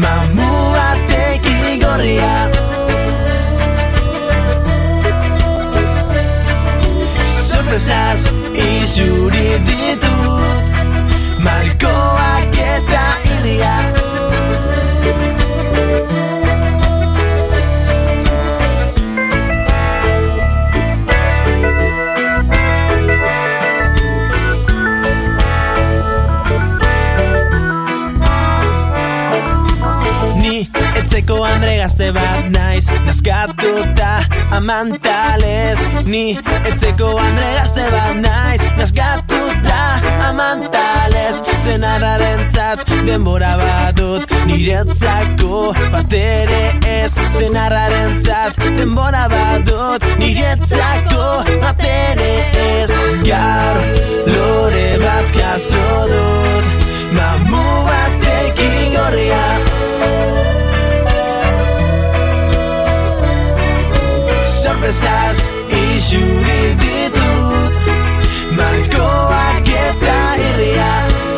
Mamu batek igorria Sorpresaz isuri ditut Malkoak eta irria Ni etzeko andre gazte bat naiz Nazkatuta amantales Ni etzeko andre gazte bat naiz. Nazkatuta amantales Zenarraren zat denbora badut. Niretzako bat ere ez Zenarraren zat denbora badut. Niretzako bat ere ez Gaur lore bat jaso dut. Mamu batekin gorria. Sorpresaz Julie ditut Marco a questa idea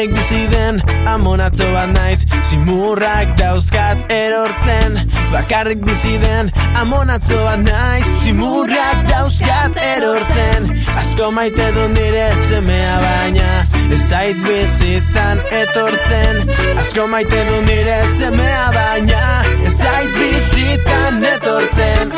Bakarrik bizi den amonatzo bat naiz Zimurrak dauzkat erortzen. Bakarrik bizi den amonatzo bat naiz Zimurrak dauzkat erortzen. Asko maite du nire semea baina Ez zait bizitan etortzen. Asko maite du nire semea baina Ez zait bizitan etortzen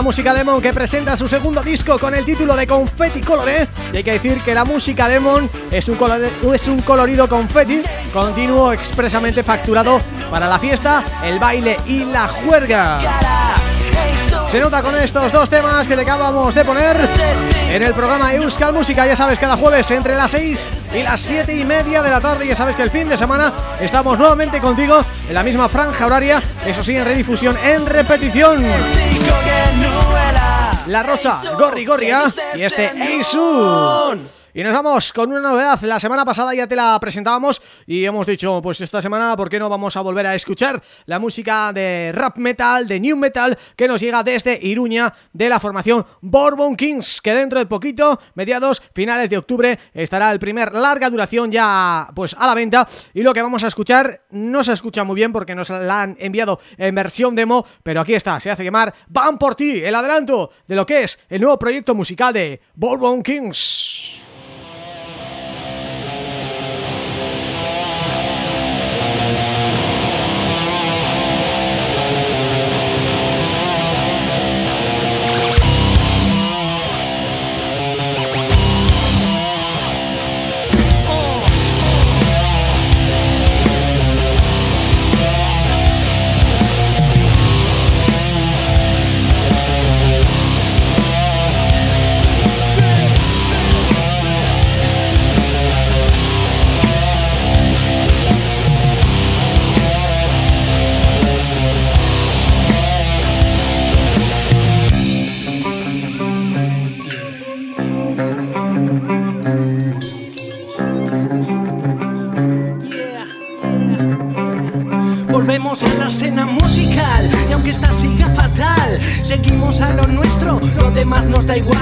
la música Demon que presenta su segundo disco con el título de Confetti Colore y hay que decir que la música Demon es un, es un colorido confetti continuo expresamente facturado para la fiesta, el baile y la juerga. Se nota con estos dos temas que te acabamos de poner en el programa Euskal Música, ya sabes, cada jueves entre las 6 y las 7 y media de la tarde, ya sabes que el fin de semana estamos nuevamente contigo en la misma franja horaria, eso sí, en redifusión, en repetición. La Rosa, Gorri Gorria y este Eisun. Y nos vamos con una novedad, la semana pasada ya te la presentábamos y hemos dicho, pues esta semana, ¿por qué no vamos a volver a escuchar la música de rap metal, de new metal, que nos llega desde Iruña, de la formación Bourbon Kings, que dentro de poquito, mediados, finales de octubre, estará el primer larga duración ya pues a la venta y lo que vamos a escuchar no se escucha muy bien porque nos la han enviado en versión demo, pero aquí está, se hace llamar Van por ti, el adelanto de lo que es el nuevo proyecto musical de Bourbon Kings. Da igual,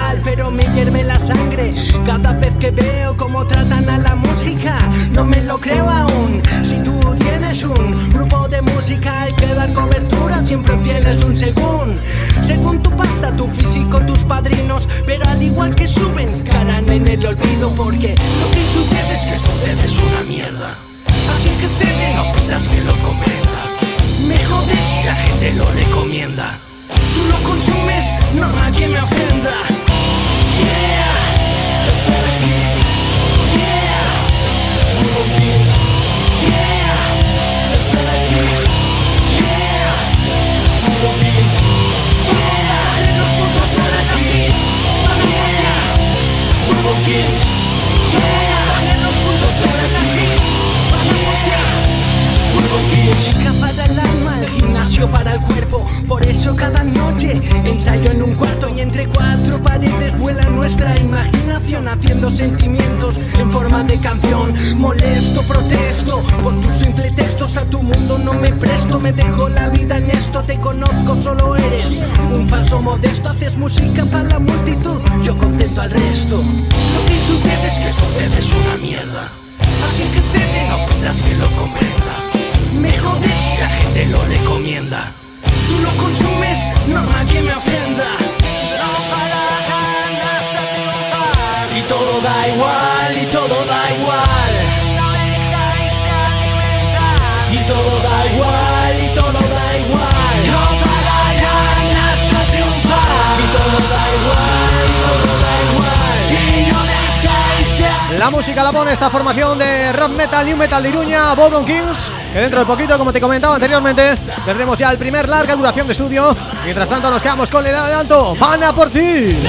Dentro de poquito, como te comentaba anteriormente Tendremos ya el primer larga duración de estudio Mientras tanto nos quedamos con el adelanto ¡Van a por ti!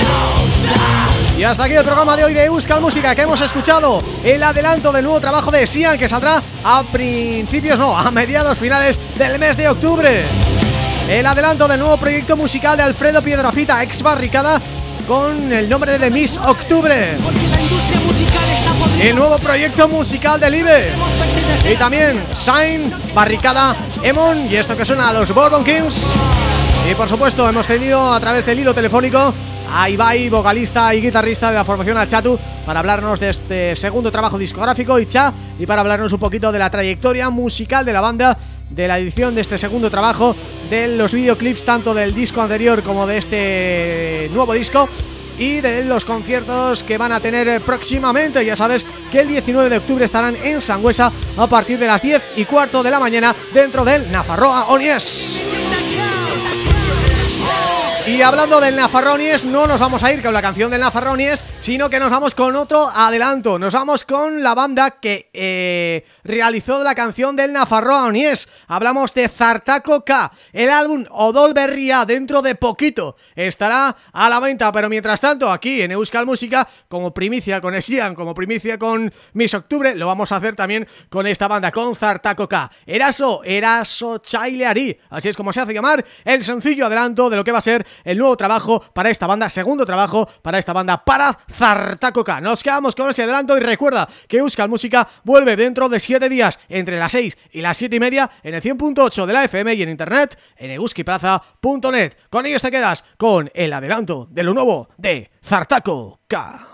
Y hasta aquí el programa de hoy de Euskal Música que hemos escuchado el adelanto del nuevo trabajo de Sian que saldrá a principios, no, a mediados finales del mes de octubre. El adelanto del nuevo proyecto musical de Alfredo Piedrafita, ex Barricada, con el nombre de Miss Octubre. Porque la industria musical está. El nuevo proyecto musical de Live. Y también Sign, Barricada, Emon y esto que suena a los Bourbon Kings. Y por supuesto hemos tenido a través del hilo telefónico a Ibai, vocalista y guitarrista de la formación Achatu para hablarnos de este segundo trabajo discográfico Icha y para hablarnos un poquito de la trayectoria musical de la banda de la edición de este segundo trabajo de los videoclips tanto del disco anterior como de este nuevo disco y de los conciertos que van a tener próximamente. Ya sabes que el 19 de octubre estarán en Sangüesa a partir de las 10 y cuarto de la mañana dentro del Nafarroa Onies. Hablando del Nafarronies, no nos vamos a ir con la canción del Nafarronies, sino que nos vamos con otro adelanto. Nos vamos con la banda que eh, realizó la canción del Nafarronies. Hablamos de Zartaco K. El álbum Odol Berria dentro de poquito estará a la venta, pero mientras tanto aquí en Euskal Música, como primicia con Esian, como primicia con Miss Octubre, lo vamos a hacer también con esta banda, con Zartaco K. Eraso, Eraso Chaileari, así es como se hace llamar el sencillo adelanto de lo que va a ser el nuevo trabajo para esta banda, segundo trabajo para esta banda, para Zartacoca. Nos quedamos con ese adelanto y recuerda que Euskal Música vuelve dentro de 7 días, entre las 6 y las 7 y media, en el 100.8 de la FM y en internet, en euskiplaza.net. Con ellos te quedas con el adelanto de lo nuevo de Zartacoca.